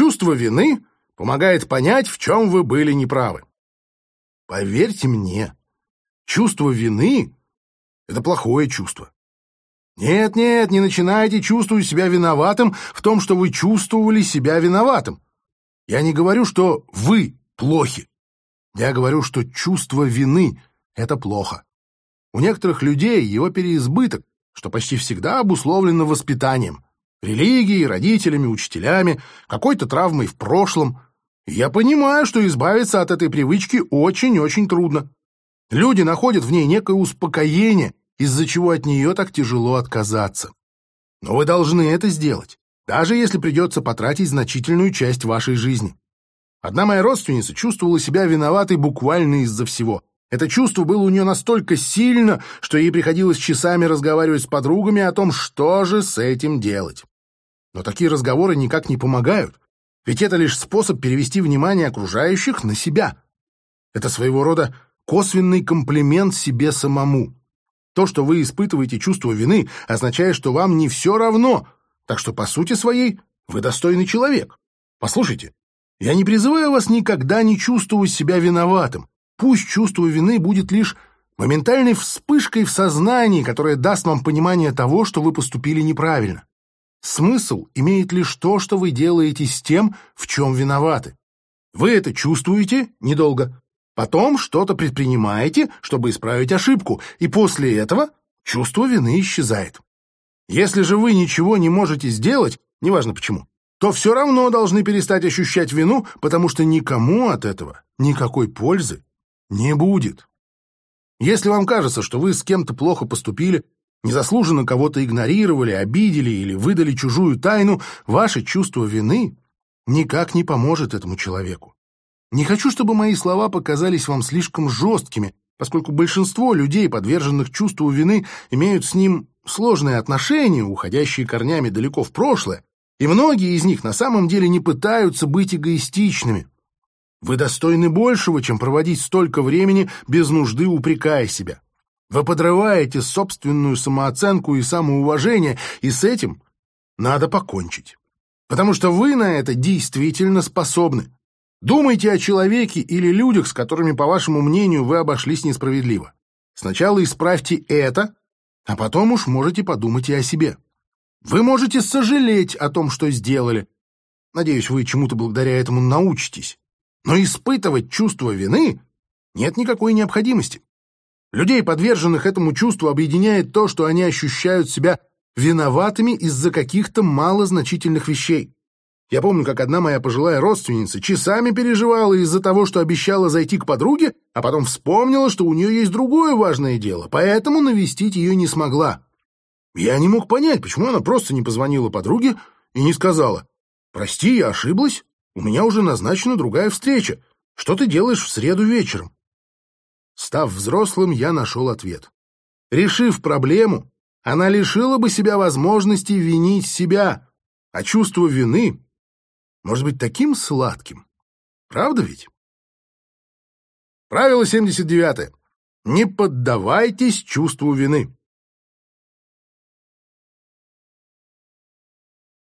Чувство вины помогает понять, в чем вы были неправы. Поверьте мне, чувство вины — это плохое чувство. Нет-нет, не начинайте чувствовать себя виноватым в том, что вы чувствовали себя виноватым. Я не говорю, что вы плохи. Я говорю, что чувство вины — это плохо. У некоторых людей его переизбыток, что почти всегда обусловлено воспитанием, религией, родителями, учителями, какой-то травмой в прошлом. я понимаю, что избавиться от этой привычки очень-очень трудно. Люди находят в ней некое успокоение, из-за чего от нее так тяжело отказаться. Но вы должны это сделать, даже если придется потратить значительную часть вашей жизни. Одна моя родственница чувствовала себя виноватой буквально из-за всего. Это чувство было у нее настолько сильно, что ей приходилось часами разговаривать с подругами о том, что же с этим делать. Но такие разговоры никак не помогают, ведь это лишь способ перевести внимание окружающих на себя. Это своего рода косвенный комплимент себе самому. То, что вы испытываете чувство вины, означает, что вам не все равно, так что, по сути своей, вы достойный человек. Послушайте, я не призываю вас никогда не чувствовать себя виноватым. Пусть чувство вины будет лишь моментальной вспышкой в сознании, которая даст вам понимание того, что вы поступили неправильно. Смысл имеет лишь то, что вы делаете с тем, в чем виноваты. Вы это чувствуете недолго. Потом что-то предпринимаете, чтобы исправить ошибку, и после этого чувство вины исчезает. Если же вы ничего не можете сделать, неважно почему, то все равно должны перестать ощущать вину, потому что никому от этого никакой пользы не будет. Если вам кажется, что вы с кем-то плохо поступили, незаслуженно кого-то игнорировали, обидели или выдали чужую тайну, ваше чувство вины никак не поможет этому человеку. Не хочу, чтобы мои слова показались вам слишком жесткими, поскольку большинство людей, подверженных чувству вины, имеют с ним сложные отношения, уходящие корнями далеко в прошлое, и многие из них на самом деле не пытаются быть эгоистичными. Вы достойны большего, чем проводить столько времени без нужды упрекая себя. Вы подрываете собственную самооценку и самоуважение, и с этим надо покончить. Потому что вы на это действительно способны. Думайте о человеке или людях, с которыми, по вашему мнению, вы обошлись несправедливо. Сначала исправьте это, а потом уж можете подумать и о себе. Вы можете сожалеть о том, что сделали. Надеюсь, вы чему-то благодаря этому научитесь. Но испытывать чувство вины нет никакой необходимости. Людей, подверженных этому чувству, объединяет то, что они ощущают себя виноватыми из-за каких-то малозначительных вещей. Я помню, как одна моя пожилая родственница часами переживала из-за того, что обещала зайти к подруге, а потом вспомнила, что у нее есть другое важное дело, поэтому навестить ее не смогла. Я не мог понять, почему она просто не позвонила подруге и не сказала «Прости, я ошиблась, у меня уже назначена другая встреча. Что ты делаешь в среду вечером?» Став взрослым, я нашел ответ. Решив проблему, она лишила бы себя возможности винить себя, а чувство вины может быть таким сладким. Правда ведь? Правило 79. Не поддавайтесь чувству вины.